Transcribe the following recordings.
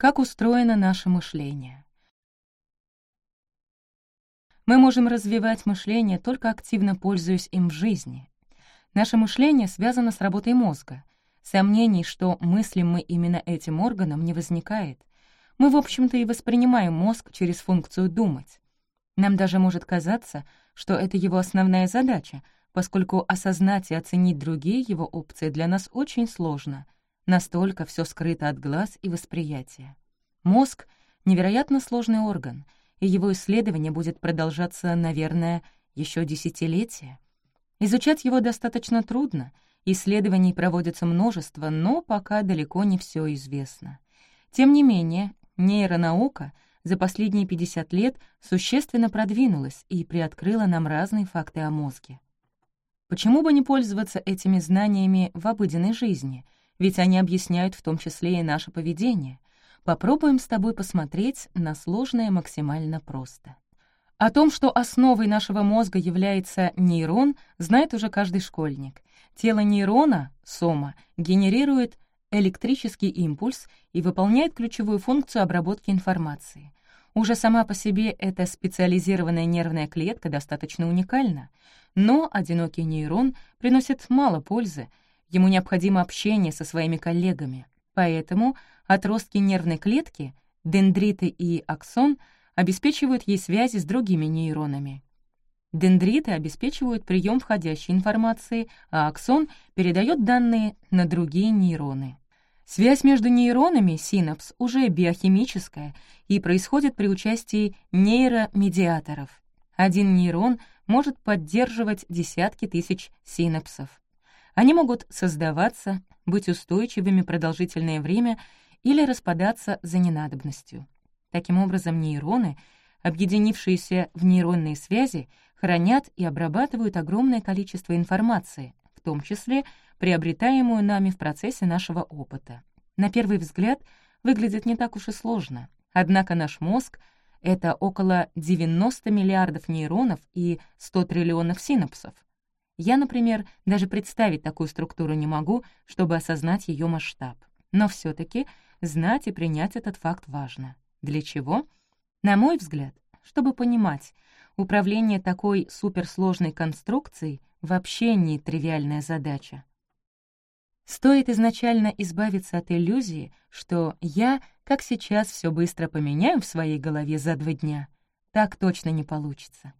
Как устроено наше мышление? Мы можем развивать мышление, только активно пользуясь им в жизни. Наше мышление связано с работой мозга. Сомнений, что мыслим мы именно этим органом, не возникает. Мы, в общем-то, и воспринимаем мозг через функцию «думать». Нам даже может казаться, что это его основная задача, поскольку осознать и оценить другие его опции для нас очень сложно. Настолько все скрыто от глаз и восприятия. Мозг — невероятно сложный орган, и его исследование будет продолжаться, наверное, еще десятилетия. Изучать его достаточно трудно, исследований проводится множество, но пока далеко не все известно. Тем не менее, нейронаука — за последние 50 лет существенно продвинулась и приоткрыла нам разные факты о мозге. Почему бы не пользоваться этими знаниями в обыденной жизни, ведь они объясняют в том числе и наше поведение. Попробуем с тобой посмотреть на сложное максимально просто. О том, что основой нашего мозга является нейрон, знает уже каждый школьник. Тело нейрона, сома, генерирует электрический импульс и выполняет ключевую функцию обработки информации. Уже сама по себе эта специализированная нервная клетка достаточно уникальна, но одинокий нейрон приносит мало пользы, ему необходимо общение со своими коллегами. Поэтому отростки нервной клетки, дендриты и аксон обеспечивают ей связи с другими нейронами. Дендриты обеспечивают прием входящей информации, а аксон передает данные на другие нейроны. Связь между нейронами, синапс, уже биохимическая и происходит при участии нейромедиаторов. Один нейрон может поддерживать десятки тысяч синапсов. Они могут создаваться, быть устойчивыми продолжительное время или распадаться за ненадобностью. Таким образом, нейроны, объединившиеся в нейронные связи, хранят и обрабатывают огромное количество информации, в том числе приобретаемую нами в процессе нашего опыта. На первый взгляд выглядит не так уж и сложно. Однако наш мозг — это около 90 миллиардов нейронов и 100 триллионов синапсов. Я, например, даже представить такую структуру не могу, чтобы осознать ее масштаб. Но все таки знать и принять этот факт важно. Для чего? На мой взгляд, чтобы понимать, управление такой суперсложной конструкцией вообще не тривиальная задача. Стоит изначально избавиться от иллюзии, что я, как сейчас, все быстро поменяю в своей голове за два дня. Так точно не получится.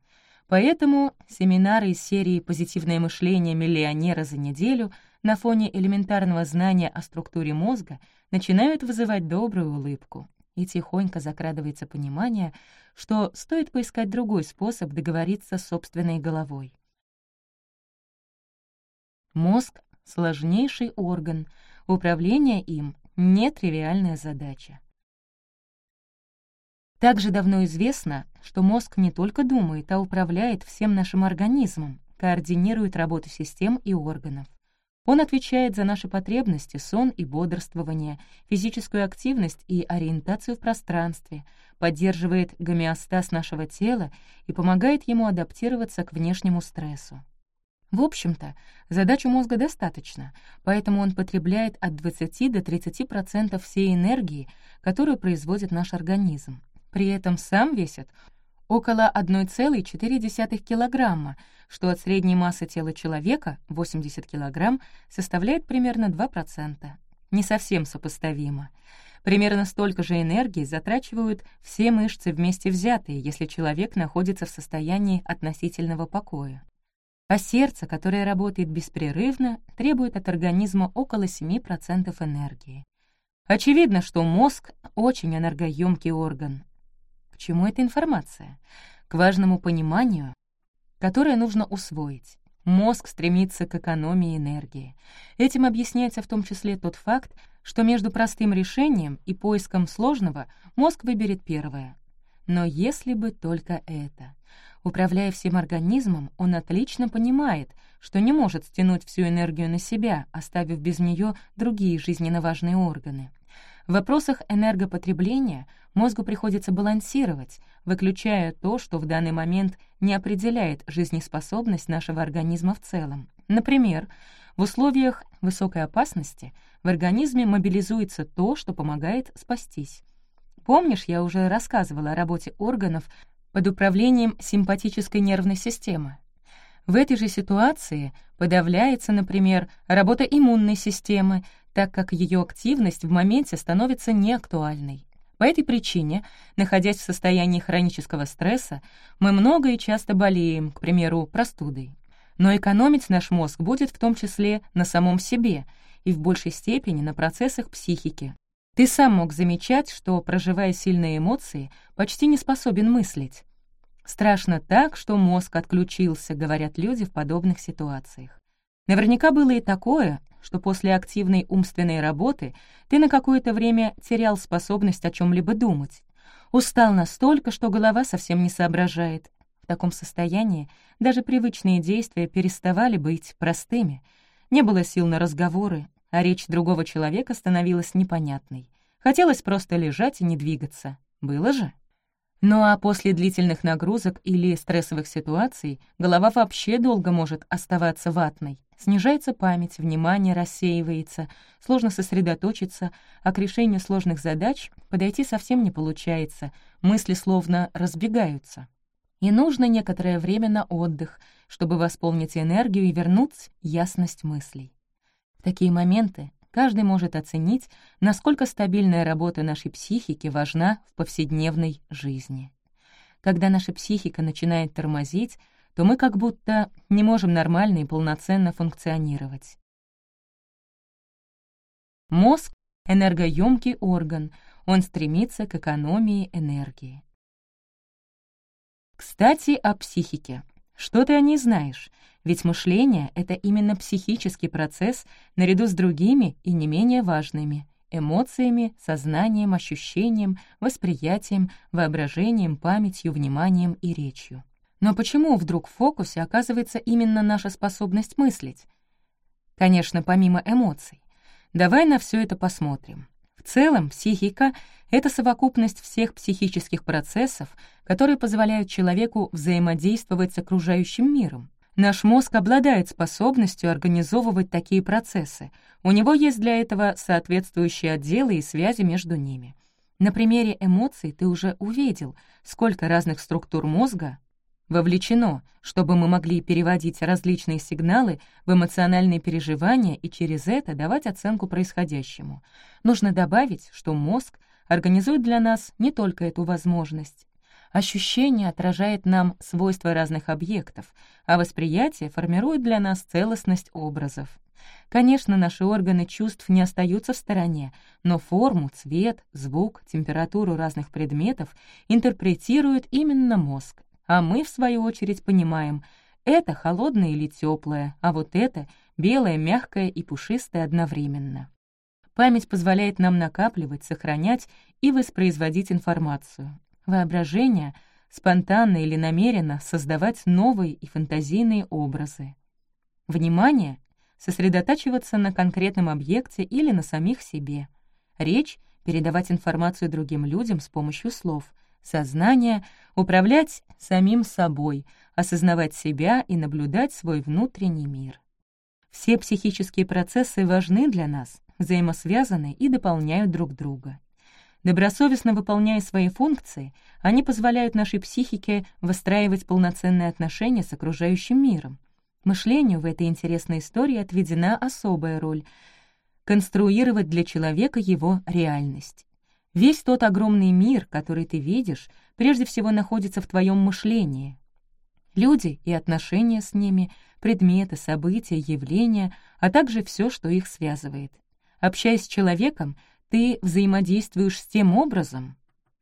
Поэтому семинары из серии «Позитивное мышление миллионера за неделю» на фоне элементарного знания о структуре мозга начинают вызывать добрую улыбку. И тихонько закрадывается понимание, что стоит поискать другой способ договориться с собственной головой. Мозг сложнейший орган, управление им — нетривиальная задача. Также давно известно, что мозг не только думает, а управляет всем нашим организмом, координирует работу систем и органов. Он отвечает за наши потребности, сон и бодрствование, физическую активность и ориентацию в пространстве, поддерживает гомеостаз нашего тела и помогает ему адаптироваться к внешнему стрессу. В общем-то, задач у мозга достаточно, поэтому он потребляет от 20 до 30% всей энергии, которую производит наш организм. При этом сам весит около 1,4 килограмма, что от средней массы тела человека, 80 килограмм, составляет примерно 2%. Не совсем сопоставимо. Примерно столько же энергии затрачивают все мышцы вместе взятые, если человек находится в состоянии относительного покоя а сердце, которое работает беспрерывно, требует от организма около 7% энергии. Очевидно, что мозг — очень энергоемкий орган. Чему эта информация? К важному пониманию, которое нужно усвоить. Мозг стремится к экономии энергии. Этим объясняется в том числе тот факт, что между простым решением и поиском сложного мозг выберет первое. Но если бы только это. Управляя всем организмом, он отлично понимает, что не может стянуть всю энергию на себя, оставив без нее другие жизненно важные органы. В вопросах энергопотребления мозгу приходится балансировать, выключая то, что в данный момент не определяет жизнеспособность нашего организма в целом. Например, в условиях высокой опасности в организме мобилизуется то, что помогает спастись. Помнишь, я уже рассказывала о работе органов под управлением симпатической нервной системы? В этой же ситуации подавляется, например, работа иммунной системы, так как ее активность в моменте становится неактуальной. По этой причине, находясь в состоянии хронического стресса, мы много и часто болеем, к примеру, простудой. Но экономить наш мозг будет в том числе на самом себе и в большей степени на процессах психики. Ты сам мог замечать, что, проживая сильные эмоции, почти не способен мыслить. Страшно так, что мозг отключился, говорят люди в подобных ситуациях. Наверняка было и такое, что после активной умственной работы ты на какое-то время терял способность о чем либо думать. Устал настолько, что голова совсем не соображает. В таком состоянии даже привычные действия переставали быть простыми. Не было сил на разговоры, а речь другого человека становилась непонятной. Хотелось просто лежать и не двигаться. Было же? Ну а после длительных нагрузок или стрессовых ситуаций голова вообще долго может оставаться ватной. Снижается память, внимание рассеивается, сложно сосредоточиться, а к решению сложных задач подойти совсем не получается, мысли словно разбегаются. И нужно некоторое время на отдых, чтобы восполнить энергию и вернуть ясность мыслей. В такие моменты каждый может оценить, насколько стабильная работа нашей психики важна в повседневной жизни. Когда наша психика начинает тормозить, то мы как будто не можем нормально и полноценно функционировать. Мозг — энергоемкий орган, он стремится к экономии энергии. Кстати, о психике. Что ты о ней знаешь? Ведь мышление — это именно психический процесс наряду с другими и не менее важными — эмоциями, сознанием, ощущением, восприятием, воображением, памятью, вниманием и речью. Но почему вдруг в фокусе оказывается именно наша способность мыслить? Конечно, помимо эмоций. Давай на все это посмотрим. В целом, психика — это совокупность всех психических процессов, которые позволяют человеку взаимодействовать с окружающим миром. Наш мозг обладает способностью организовывать такие процессы. У него есть для этого соответствующие отделы и связи между ними. На примере эмоций ты уже увидел, сколько разных структур мозга вовлечено, чтобы мы могли переводить различные сигналы в эмоциональные переживания и через это давать оценку происходящему. Нужно добавить, что мозг организует для нас не только эту возможность, Ощущение отражает нам свойства разных объектов, а восприятие формирует для нас целостность образов. Конечно, наши органы чувств не остаются в стороне, но форму, цвет, звук, температуру разных предметов интерпретирует именно мозг. А мы, в свою очередь, понимаем, это холодное или теплое, а вот это белое, мягкое и пушистое одновременно. Память позволяет нам накапливать, сохранять и воспроизводить информацию воображение, спонтанно или намеренно создавать новые и фантазийные образы. Внимание — сосредотачиваться на конкретном объекте или на самих себе. Речь — передавать информацию другим людям с помощью слов. Сознание — управлять самим собой, осознавать себя и наблюдать свой внутренний мир. Все психические процессы важны для нас, взаимосвязаны и дополняют друг друга. Добросовестно выполняя свои функции, они позволяют нашей психике выстраивать полноценные отношения с окружающим миром. Мышлению в этой интересной истории отведена особая роль — конструировать для человека его реальность. Весь тот огромный мир, который ты видишь, прежде всего находится в твоем мышлении. Люди и отношения с ними, предметы, события, явления, а также все, что их связывает. Общаясь с человеком, ты взаимодействуешь с тем образом,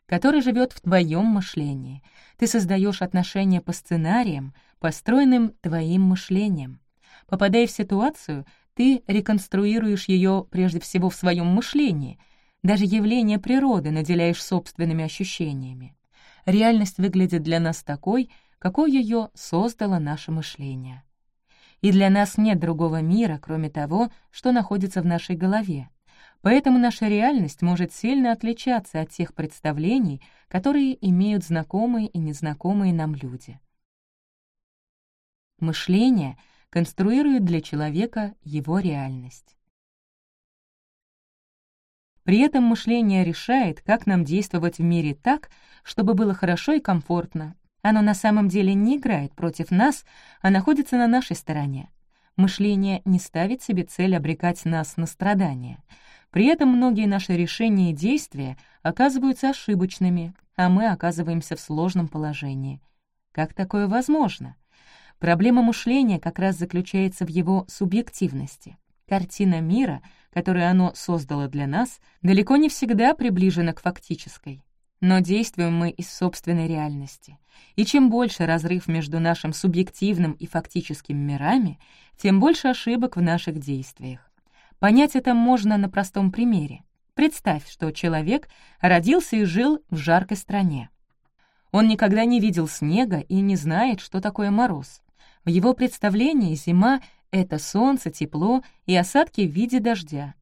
который живет в твоем мышлении. Ты создаешь отношения по сценариям, построенным твоим мышлением. Попадая в ситуацию, ты реконструируешь ее прежде всего в своем мышлении, даже явление природы наделяешь собственными ощущениями. Реальность выглядит для нас такой, какой ее создало наше мышление. И для нас нет другого мира, кроме того, что находится в нашей голове. Поэтому наша реальность может сильно отличаться от тех представлений, которые имеют знакомые и незнакомые нам люди. Мышление конструирует для человека его реальность. При этом мышление решает, как нам действовать в мире так, чтобы было хорошо и комфортно. Оно на самом деле не играет против нас, а находится на нашей стороне. Мышление не ставит себе цель обрекать нас на страдания. При этом многие наши решения и действия оказываются ошибочными, а мы оказываемся в сложном положении. Как такое возможно? Проблема мышления как раз заключается в его субъективности. Картина мира, которую оно создало для нас, далеко не всегда приближена к фактической. Но действуем мы из собственной реальности. И чем больше разрыв между нашим субъективным и фактическим мирами, тем больше ошибок в наших действиях. Понять это можно на простом примере. Представь, что человек родился и жил в жаркой стране. Он никогда не видел снега и не знает, что такое мороз. В его представлении зима — это солнце, тепло и осадки в виде дождя.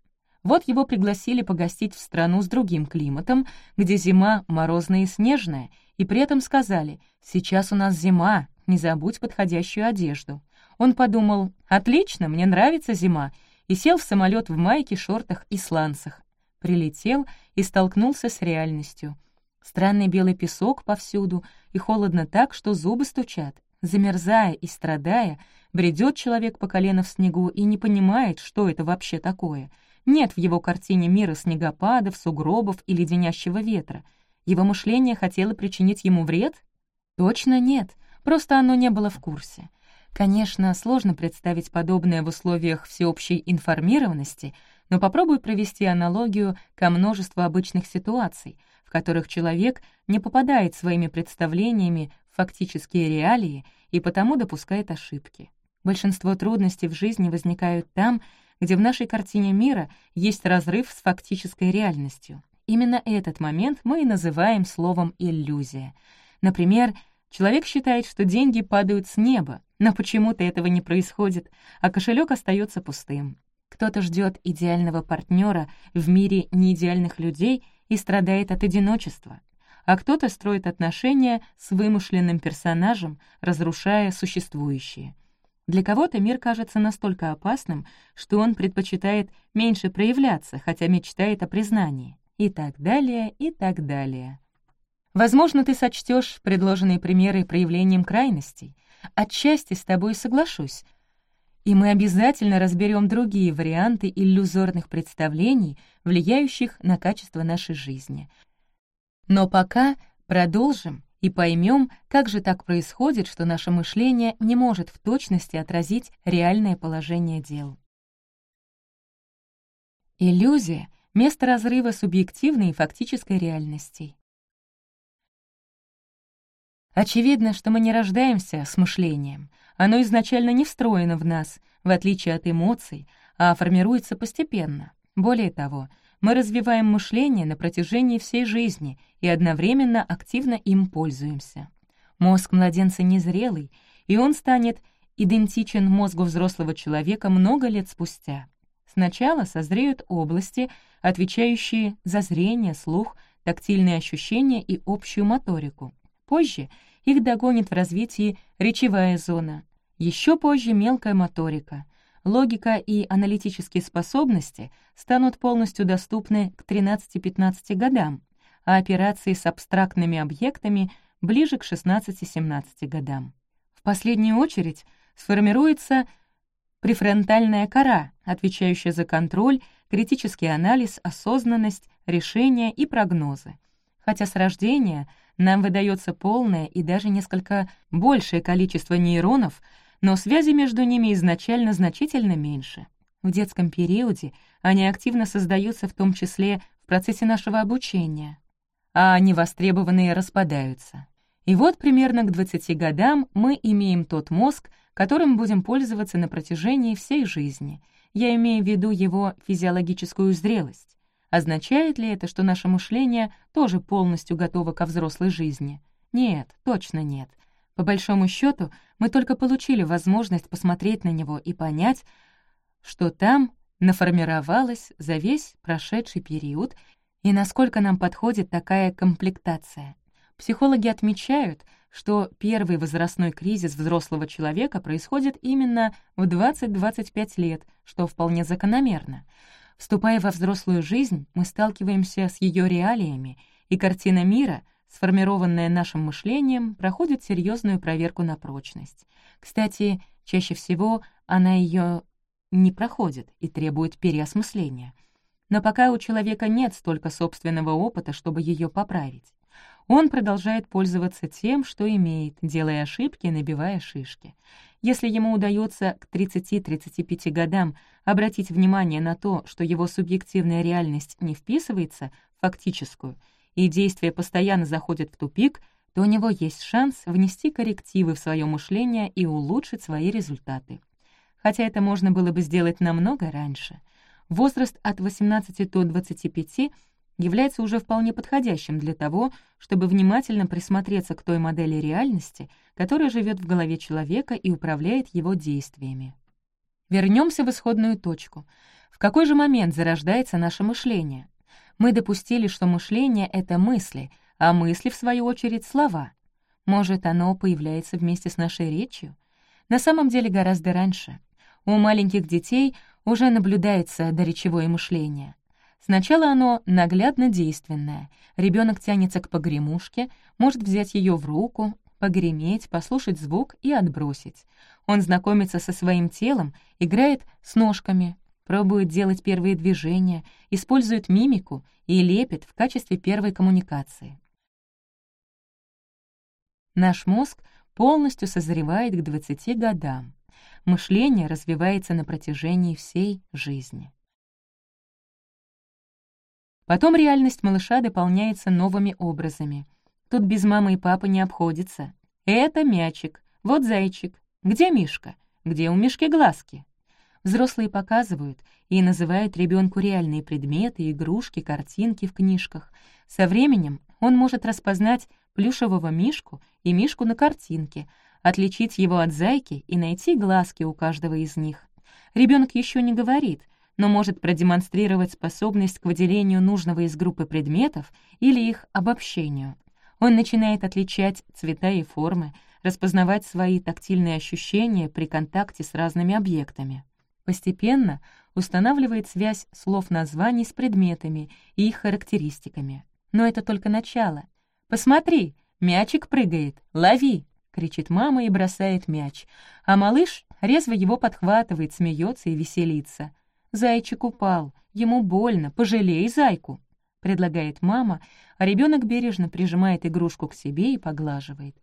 Вот его пригласили погостить в страну с другим климатом, где зима морозная и снежная, и при этом сказали «Сейчас у нас зима, не забудь подходящую одежду». Он подумал «Отлично, мне нравится зима», и сел в самолет в майке, шортах и сланцах прилетел и столкнулся с реальностью. Странный белый песок повсюду, и холодно так, что зубы стучат. Замерзая и страдая, бредет человек по колено в снегу и не понимает, что это вообще такое. Нет в его картине мира снегопадов, сугробов и леденящего ветра. Его мышление хотело причинить ему вред? Точно нет, просто оно не было в курсе. Конечно, сложно представить подобное в условиях всеобщей информированности — но попробуй провести аналогию ко множеству обычных ситуаций, в которых человек не попадает своими представлениями в фактические реалии и потому допускает ошибки. Большинство трудностей в жизни возникают там, где в нашей картине мира есть разрыв с фактической реальностью. Именно этот момент мы и называем словом «иллюзия». Например, человек считает, что деньги падают с неба, но почему-то этого не происходит, а кошелек остается пустым. Кто-то ждет идеального партнера в мире неидеальных людей и страдает от одиночества, а кто-то строит отношения с вымышленным персонажем, разрушая существующие. Для кого-то мир кажется настолько опасным, что он предпочитает меньше проявляться, хотя мечтает о признании, и так далее, и так далее. Возможно, ты сочтешь предложенные примеры проявлением крайностей. Отчасти с тобой соглашусь, и мы обязательно разберем другие варианты иллюзорных представлений, влияющих на качество нашей жизни. Но пока продолжим и поймем, как же так происходит, что наше мышление не может в точности отразить реальное положение дел. Иллюзия — место разрыва субъективной и фактической реальностей. Очевидно, что мы не рождаемся с мышлением — оно изначально не встроено в нас, в отличие от эмоций, а формируется постепенно. Более того, мы развиваем мышление на протяжении всей жизни и одновременно активно им пользуемся. Мозг младенца незрелый, и он станет идентичен мозгу взрослого человека много лет спустя. Сначала созреют области, отвечающие за зрение, слух, тактильные ощущения и общую моторику. Позже их догонит в развитии речевая зона, еще позже мелкая моторика. Логика и аналитические способности станут полностью доступны к 13-15 годам, а операции с абстрактными объектами — ближе к 16-17 годам. В последнюю очередь сформируется префронтальная кора, отвечающая за контроль, критический анализ, осознанность, решения и прогнозы. Хотя с рождения нам выдается полное и даже несколько большее количество нейронов — но связи между ними изначально значительно меньше. В детском периоде они активно создаются в том числе в процессе нашего обучения, а невостребованные распадаются. И вот примерно к 20 годам мы имеем тот мозг, которым будем пользоваться на протяжении всей жизни. Я имею в виду его физиологическую зрелость. Означает ли это, что наше мышление тоже полностью готово ко взрослой жизни? Нет, точно нет. По большому счету, мы только получили возможность посмотреть на него и понять, что там наформировалось за весь прошедший период и насколько нам подходит такая комплектация. Психологи отмечают, что первый возрастной кризис взрослого человека происходит именно в 20-25 лет, что вполне закономерно. Вступая во взрослую жизнь, мы сталкиваемся с ее реалиями, и картина мира, сформированная нашим мышлением, проходит серьезную проверку на прочность. Кстати, чаще всего она ее не проходит и требует переосмысления. Но пока у человека нет столько собственного опыта, чтобы ее поправить. Он продолжает пользоваться тем, что имеет, делая ошибки набивая шишки. Если ему удается к 30-35 годам обратить внимание на то, что его субъективная реальность не вписывается в фактическую, и действия постоянно заходят в тупик, то у него есть шанс внести коррективы в свое мышление и улучшить свои результаты. Хотя это можно было бы сделать намного раньше. Возраст от 18 до 25 является уже вполне подходящим для того, чтобы внимательно присмотреться к той модели реальности, которая живет в голове человека и управляет его действиями. Вернемся в исходную точку. В какой же момент зарождается наше мышление? Мы допустили, что мышление — это мысли, а мысли, в свою очередь, — слова. Может, оно появляется вместе с нашей речью? На самом деле гораздо раньше. У маленьких детей уже наблюдается доречевое мышление. Сначала оно наглядно действенное. Ребенок тянется к погремушке, может взять ее в руку, погреметь, послушать звук и отбросить. Он знакомится со своим телом, играет с ножками, пробует делать первые движения, использует мимику и лепит в качестве первой коммуникации. Наш мозг полностью созревает к 20 годам. Мышление развивается на протяжении всей жизни. Потом реальность малыша дополняется новыми образами. Тут без мамы и папы не обходится. Это мячик, вот зайчик. Где Мишка? Где у Мишки глазки? Взрослые показывают и называют ребенку реальные предметы, игрушки, картинки в книжках. Со временем он может распознать плюшевого мишку и мишку на картинке, отличить его от зайки и найти глазки у каждого из них. Ребенок еще не говорит — но может продемонстрировать способность к выделению нужного из группы предметов или их обобщению. Он начинает отличать цвета и формы, распознавать свои тактильные ощущения при контакте с разными объектами. Постепенно устанавливает связь слов-названий с предметами и их характеристиками. Но это только начало. «Посмотри, мячик прыгает, лови!» — кричит мама и бросает мяч, а малыш резво его подхватывает, смеется и веселится — «Зайчик упал, ему больно, пожалей зайку», — предлагает мама, а ребенок бережно прижимает игрушку к себе и поглаживает.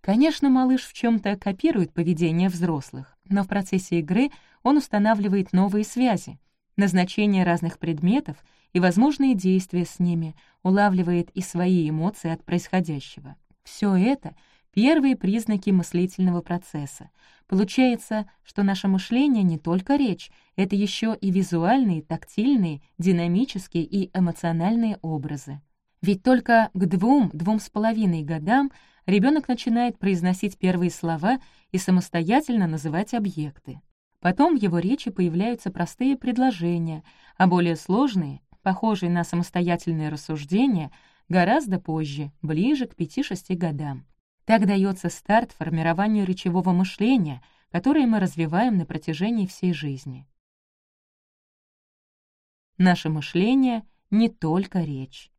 Конечно, малыш в чем то копирует поведение взрослых, но в процессе игры он устанавливает новые связи, назначение разных предметов и возможные действия с ними, улавливает и свои эмоции от происходящего. Все это — первые признаки мыслительного процесса, Получается, что наше мышление не только речь, это еще и визуальные, тактильные, динамические и эмоциональные образы. Ведь только к двум, двум с половиной годам ребенок начинает произносить первые слова и самостоятельно называть объекты. Потом в его речи появляются простые предложения, а более сложные, похожие на самостоятельные рассуждения, гораздо позже, ближе к 5-6 годам. Так дается старт формированию речевого мышления, которое мы развиваем на протяжении всей жизни. Наше мышление — не только речь.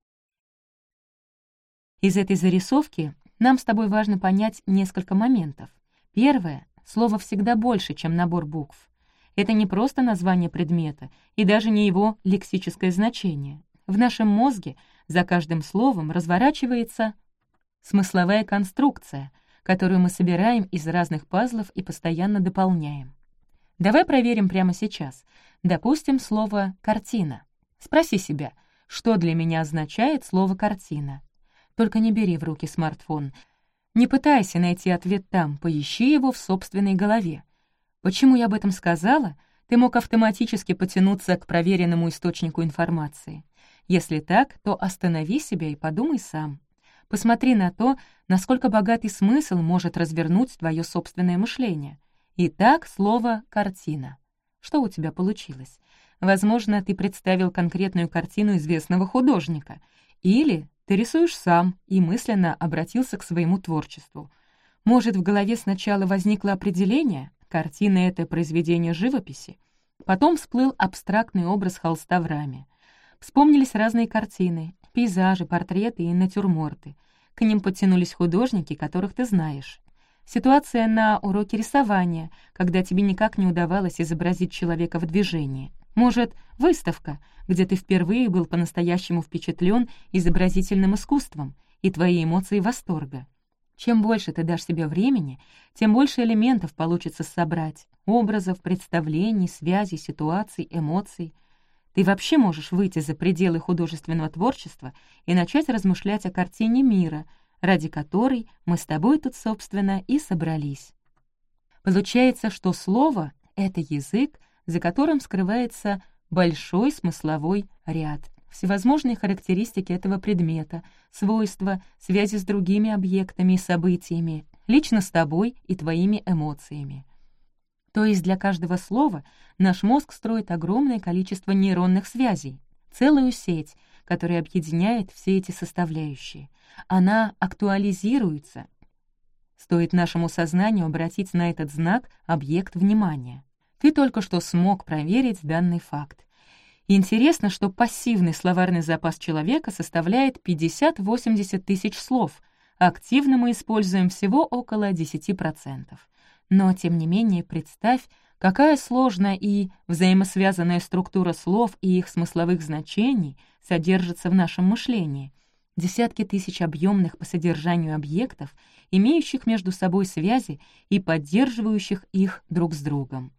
Из этой зарисовки нам с тобой важно понять несколько моментов. Первое — слово всегда больше, чем набор букв. Это не просто название предмета и даже не его лексическое значение. В нашем мозге за каждым словом разворачивается смысловая конструкция, которую мы собираем из разных пазлов и постоянно дополняем. Давай проверим прямо сейчас. Допустим, слово «картина». Спроси себя, что для меня означает слово «картина». Только не бери в руки смартфон. Не пытайся найти ответ там, поищи его в собственной голове. Почему я об этом сказала? Ты мог автоматически потянуться к проверенному источнику информации. Если так, то останови себя и подумай сам. Посмотри на то, насколько богатый смысл может развернуть твое собственное мышление. Итак, слово «картина». Что у тебя получилось? Возможно, ты представил конкретную картину известного художника. Или ты рисуешь сам и мысленно обратился к своему творчеству. Может, в голове сначала возникло определение, картина — это произведение живописи, Потом всплыл абстрактный образ холста в раме. Вспомнились разные картины, пейзажи, портреты и натюрморты. К ним подтянулись художники, которых ты знаешь. Ситуация на уроке рисования, когда тебе никак не удавалось изобразить человека в движении. Может, выставка, где ты впервые был по-настоящему впечатлен изобразительным искусством и твои эмоции восторга. Чем больше ты дашь себе времени, тем больше элементов получится собрать — образов, представлений, связей, ситуаций, эмоций. Ты вообще можешь выйти за пределы художественного творчества и начать размышлять о картине мира, ради которой мы с тобой тут, собственно, и собрались. Получается, что слово — это язык, за которым скрывается большой смысловой ряд — всевозможные характеристики этого предмета, свойства, связи с другими объектами и событиями, лично с тобой и твоими эмоциями. То есть для каждого слова наш мозг строит огромное количество нейронных связей, целую сеть, которая объединяет все эти составляющие. Она актуализируется. Стоит нашему сознанию обратить на этот знак объект внимания. Ты только что смог проверить данный факт. Интересно, что пассивный словарный запас человека составляет 50-80 тысяч слов, активно мы используем всего около 10%. Но, тем не менее, представь, какая сложная и взаимосвязанная структура слов и их смысловых значений содержится в нашем мышлении. Десятки тысяч объемных по содержанию объектов, имеющих между собой связи и поддерживающих их друг с другом.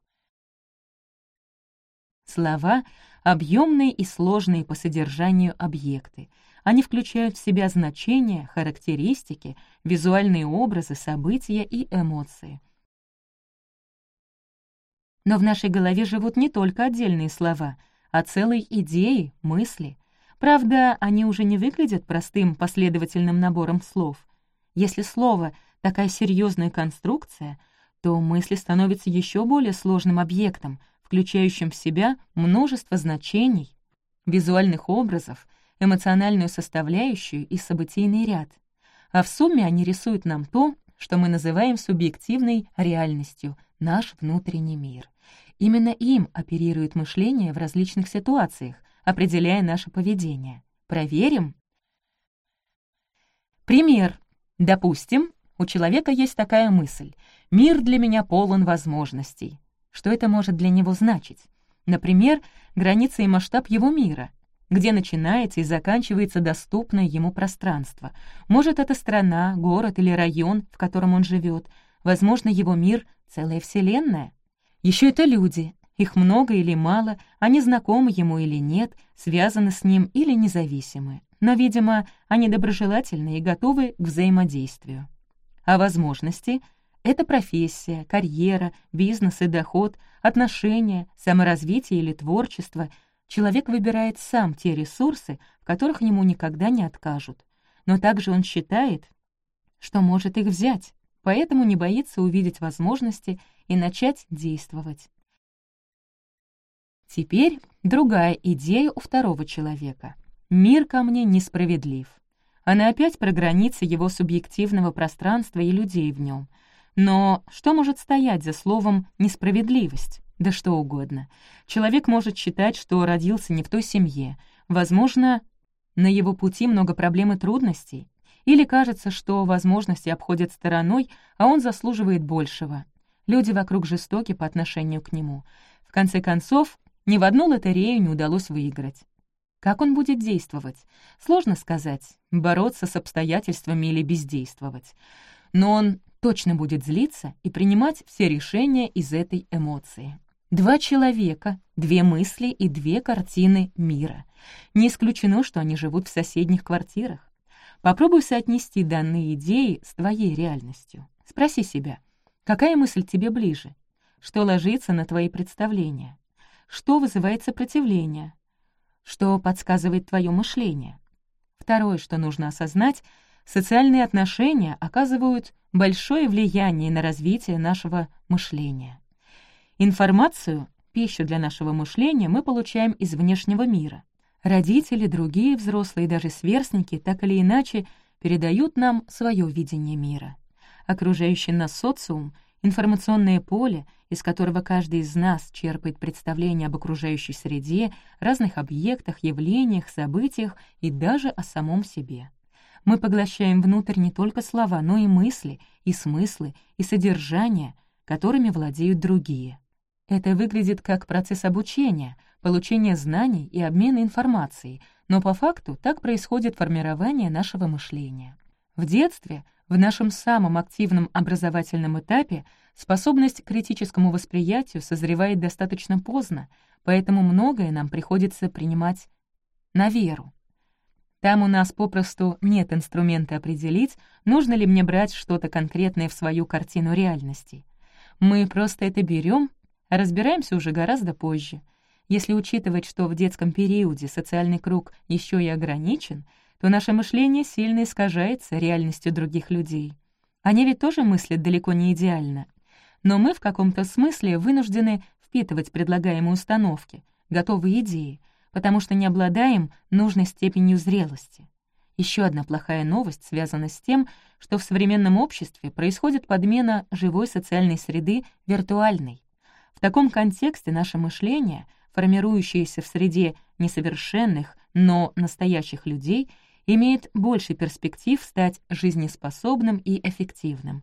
Слова — объемные и сложные по содержанию объекты. Они включают в себя значения, характеристики, визуальные образы, события и эмоции. Но в нашей голове живут не только отдельные слова, а целые идеи, мысли. Правда, они уже не выглядят простым последовательным набором слов. Если слово — такая серьезная конструкция, то мысли становятся еще более сложным объектом, включающим в себя множество значений, визуальных образов, эмоциональную составляющую и событийный ряд. А в сумме они рисуют нам то, что мы называем субъективной реальностью, наш внутренний мир. Именно им оперирует мышление в различных ситуациях, определяя наше поведение. Проверим? Пример. Допустим, у человека есть такая мысль «Мир для меня полон возможностей». Что это может для него значить? Например, граница и масштаб его мира, где начинается и заканчивается доступное ему пространство. Может, это страна, город или район, в котором он живет. Возможно, его мир — целая вселенная. Еще это люди. Их много или мало, они знакомы ему или нет, связаны с ним или независимы. Но, видимо, они доброжелательны и готовы к взаимодействию. А возможности — это профессия, карьера, бизнес и доход, отношения, саморазвитие или творчество. Человек выбирает сам те ресурсы, в которых ему никогда не откажут. Но также он считает, что может их взять, поэтому не боится увидеть возможности и начать действовать. Теперь другая идея у второго человека. Мир ко мне несправедлив. Она опять про границы его субъективного пространства и людей в нем — но что может стоять за словом «несправедливость»? Да что угодно. Человек может считать, что родился не в той семье. Возможно, на его пути много проблем и трудностей. Или кажется, что возможности обходят стороной, а он заслуживает большего. Люди вокруг жестоки по отношению к нему. В конце концов, ни в одну лотерею не удалось выиграть. Как он будет действовать? Сложно сказать, бороться с обстоятельствами или бездействовать. Но он точно будет злиться и принимать все решения из этой эмоции. Два человека, две мысли и две картины мира. Не исключено, что они живут в соседних квартирах. Попробуй соотнести данные идеи с твоей реальностью. Спроси себя, какая мысль тебе ближе? Что ложится на твои представления? Что вызывает сопротивление? Что подсказывает твое мышление? Второе, что нужно осознать — Социальные отношения оказывают большое влияние на развитие нашего мышления. Информацию, пищу для нашего мышления мы получаем из внешнего мира. Родители, другие взрослые, даже сверстники так или иначе передают нам свое видение мира. Окружающий нас социум информационное поле, из которого каждый из нас черпает представление об окружающей среде, разных объектах, явлениях, событиях и даже о самом себе. Мы поглощаем внутрь не только слова, но и мысли, и смыслы, и содержания, которыми владеют другие. Это выглядит как процесс обучения, получения знаний и обмена информацией, но по факту так происходит формирование нашего мышления. В детстве, в нашем самом активном образовательном этапе, способность к критическому восприятию созревает достаточно поздно, поэтому многое нам приходится принимать на веру. Там у нас попросту нет инструмента определить, нужно ли мне брать что-то конкретное в свою картину реальности. Мы просто это берем а разбираемся уже гораздо позже. Если учитывать, что в детском периоде социальный круг еще и ограничен, то наше мышление сильно искажается реальностью других людей. Они ведь тоже мыслят далеко не идеально. Но мы в каком-то смысле вынуждены впитывать предлагаемые установки, готовые идеи, потому что не обладаем нужной степенью зрелости. Еще одна плохая новость связана с тем, что в современном обществе происходит подмена живой социальной среды виртуальной. В таком контексте наше мышление, формирующееся в среде несовершенных, но настоящих людей, имеет больше перспектив стать жизнеспособным и эффективным.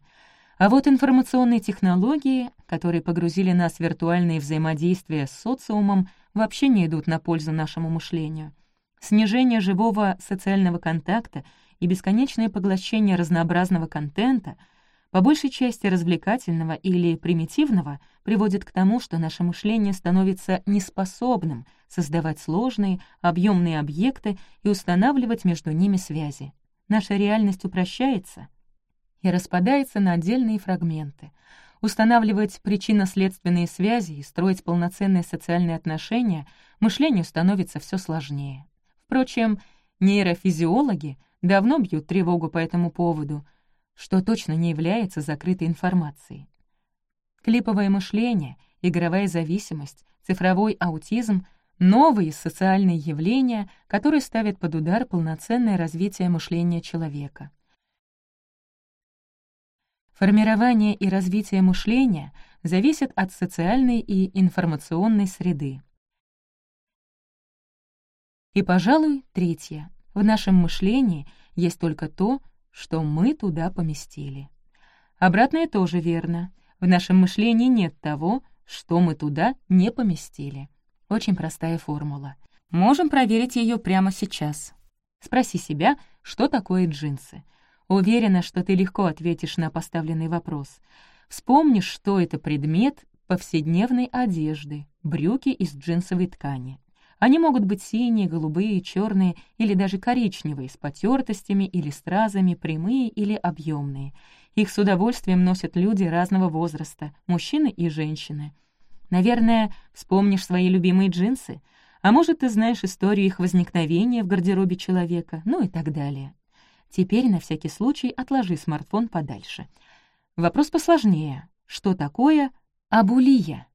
А вот информационные технологии, которые погрузили нас в виртуальные взаимодействия с социумом, вообще не идут на пользу нашему мышлению. Снижение живого социального контакта и бесконечное поглощение разнообразного контента — по большей части развлекательного или примитивного, приводит к тому, что наше мышление становится неспособным создавать сложные, объемные объекты и устанавливать между ними связи. Наша реальность упрощается и распадается на отдельные фрагменты. Устанавливать причинно-следственные связи и строить полноценные социальные отношения мышлению становится все сложнее. Впрочем, нейрофизиологи давно бьют тревогу по этому поводу — что точно не является закрытой информацией. Клиповое мышление, игровая зависимость, цифровой аутизм — новые социальные явления, которые ставят под удар полноценное развитие мышления человека. Формирование и развитие мышления зависят от социальной и информационной среды. И, пожалуй, третье. В нашем мышлении есть только то, что мы туда поместили. Обратное тоже верно. В нашем мышлении нет того, что мы туда не поместили. Очень простая формула. Можем проверить ее прямо сейчас. Спроси себя, что такое джинсы. Уверена, что ты легко ответишь на поставленный вопрос. Вспомнишь, что это предмет повседневной одежды, брюки из джинсовой ткани. Они могут быть синие, голубые, черные или даже коричневые, с потертостями или стразами, прямые или объемные. Их с удовольствием носят люди разного возраста, мужчины и женщины. Наверное, вспомнишь свои любимые джинсы, а может, ты знаешь историю их возникновения в гардеробе человека, ну и так далее. Теперь, на всякий случай, отложи смартфон подальше. Вопрос посложнее. Что такое абулия?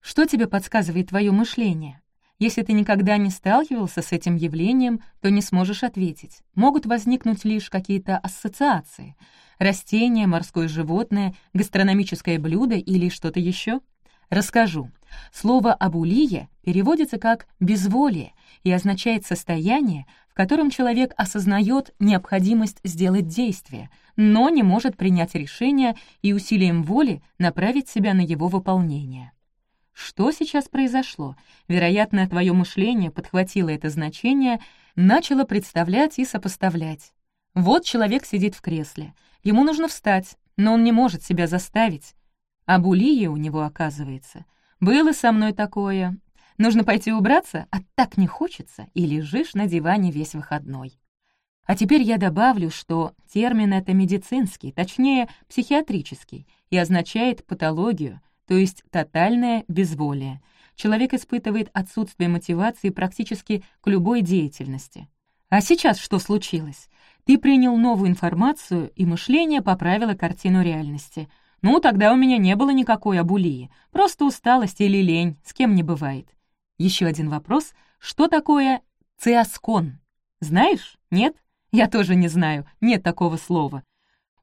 Что тебе подсказывает твое мышление? Если ты никогда не сталкивался с этим явлением, то не сможешь ответить. Могут возникнуть лишь какие-то ассоциации. Растение, морское животное, гастрономическое блюдо или что-то еще. Расскажу. Слово «абулия» переводится как «безволие» и означает состояние, котором человек осознает необходимость сделать действие, но не может принять решение и усилием воли направить себя на его выполнение. Что сейчас произошло? Вероятно, твое мышление подхватило это значение, начало представлять и сопоставлять. Вот человек сидит в кресле. Ему нужно встать, но он не может себя заставить. А булия у него, оказывается. Было со мной такое. Нужно пойти убраться, а так не хочется, и лежишь на диване весь выходной. А теперь я добавлю, что термин это медицинский, точнее, психиатрический, и означает патологию, то есть тотальное безволие. Человек испытывает отсутствие мотивации практически к любой деятельности. А сейчас что случилось? Ты принял новую информацию, и мышление поправило картину реальности. Ну, тогда у меня не было никакой абулии, просто усталость или лень, с кем не бывает. Еще один вопрос. Что такое циаскон? Знаешь? Нет? Я тоже не знаю, нет такого слова.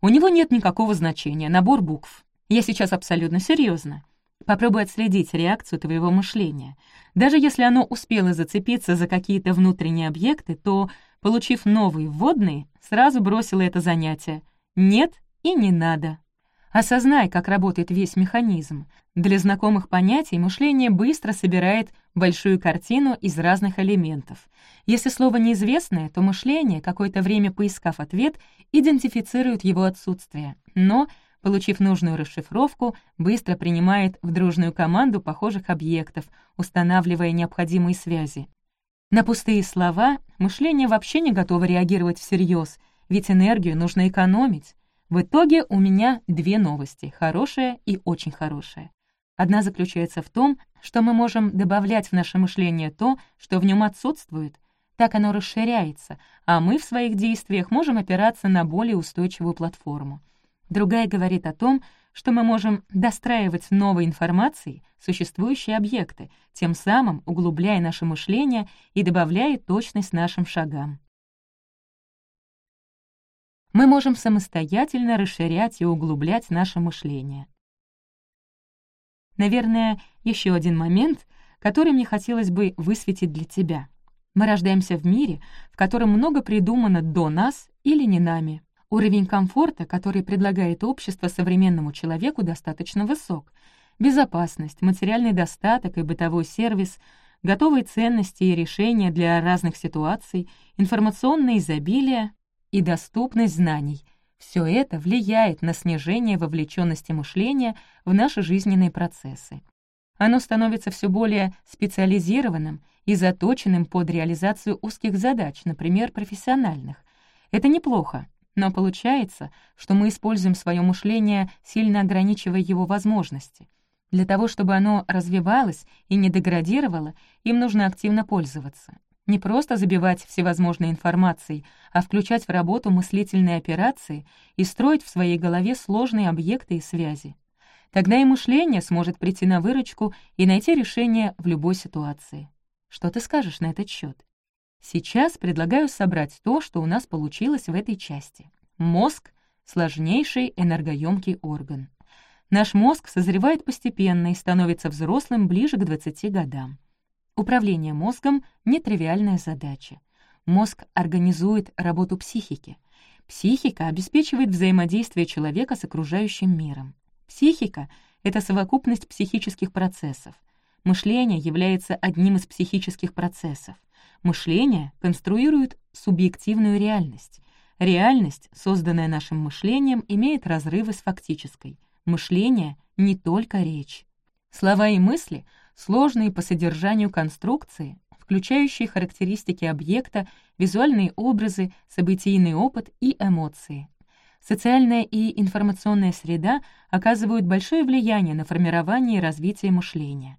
У него нет никакого значения, набор букв. Я сейчас абсолютно серьезно. Попробуй отследить реакцию твоего мышления. Даже если оно успело зацепиться за какие-то внутренние объекты, то, получив новые вводные, сразу бросило это занятие. Нет и не надо. Осознай, как работает весь механизм. Для знакомых понятий мышление быстро собирает большую картину из разных элементов. Если слово неизвестное, то мышление, какое-то время поискав ответ, идентифицирует его отсутствие, но, получив нужную расшифровку, быстро принимает в дружную команду похожих объектов, устанавливая необходимые связи. На пустые слова мышление вообще не готово реагировать всерьез, ведь энергию нужно экономить. В итоге у меня две новости — хорошая и очень хорошая. Одна заключается в том, что мы можем добавлять в наше мышление то, что в нем отсутствует. Так оно расширяется, а мы в своих действиях можем опираться на более устойчивую платформу. Другая говорит о том, что мы можем достраивать новой информацией существующие объекты, тем самым углубляя наше мышление и добавляя точность нашим шагам мы можем самостоятельно расширять и углублять наше мышление. Наверное, еще один момент, который мне хотелось бы высветить для тебя. Мы рождаемся в мире, в котором много придумано до нас или не нами. Уровень комфорта, который предлагает общество современному человеку, достаточно высок. Безопасность, материальный достаток и бытовой сервис, готовые ценности и решения для разных ситуаций, информационное изобилие и доступность знаний. Все это влияет на снижение вовлеченности мышления в наши жизненные процессы. Оно становится все более специализированным и заточенным под реализацию узких задач, например, профессиональных. Это неплохо, но получается, что мы используем свое мышление, сильно ограничивая его возможности. Для того, чтобы оно развивалось и не деградировало, им нужно активно пользоваться. Не просто забивать всевозможной информацией, а включать в работу мыслительные операции и строить в своей голове сложные объекты и связи. Тогда и мышление сможет прийти на выручку и найти решение в любой ситуации. Что ты скажешь на этот счет? Сейчас предлагаю собрать то, что у нас получилось в этой части. Мозг — сложнейший энергоемкий орган. Наш мозг созревает постепенно и становится взрослым ближе к 20 годам. Управление мозгом — нетривиальная задача. Мозг организует работу психики. Психика обеспечивает взаимодействие человека с окружающим миром. Психика — это совокупность психических процессов. Мышление является одним из психических процессов. Мышление конструирует субъективную реальность. Реальность, созданная нашим мышлением, имеет разрывы с фактической. Мышление — не только речь. Слова и мысли — сложные по содержанию конструкции, включающие характеристики объекта, визуальные образы, событийный опыт и эмоции. Социальная и информационная среда оказывают большое влияние на формирование и развитие мышления.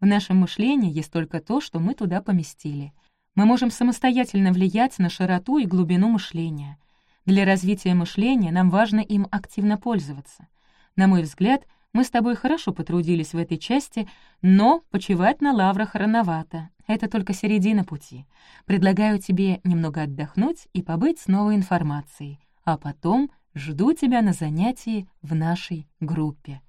В нашем мышлении есть только то, что мы туда поместили. Мы можем самостоятельно влиять на широту и глубину мышления. Для развития мышления нам важно им активно пользоваться. На мой взгляд, мы с тобой хорошо потрудились в этой части, но почивать на лаврах рановато. Это только середина пути. Предлагаю тебе немного отдохнуть и побыть с новой информацией, а потом жду тебя на занятии в нашей группе.